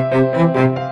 you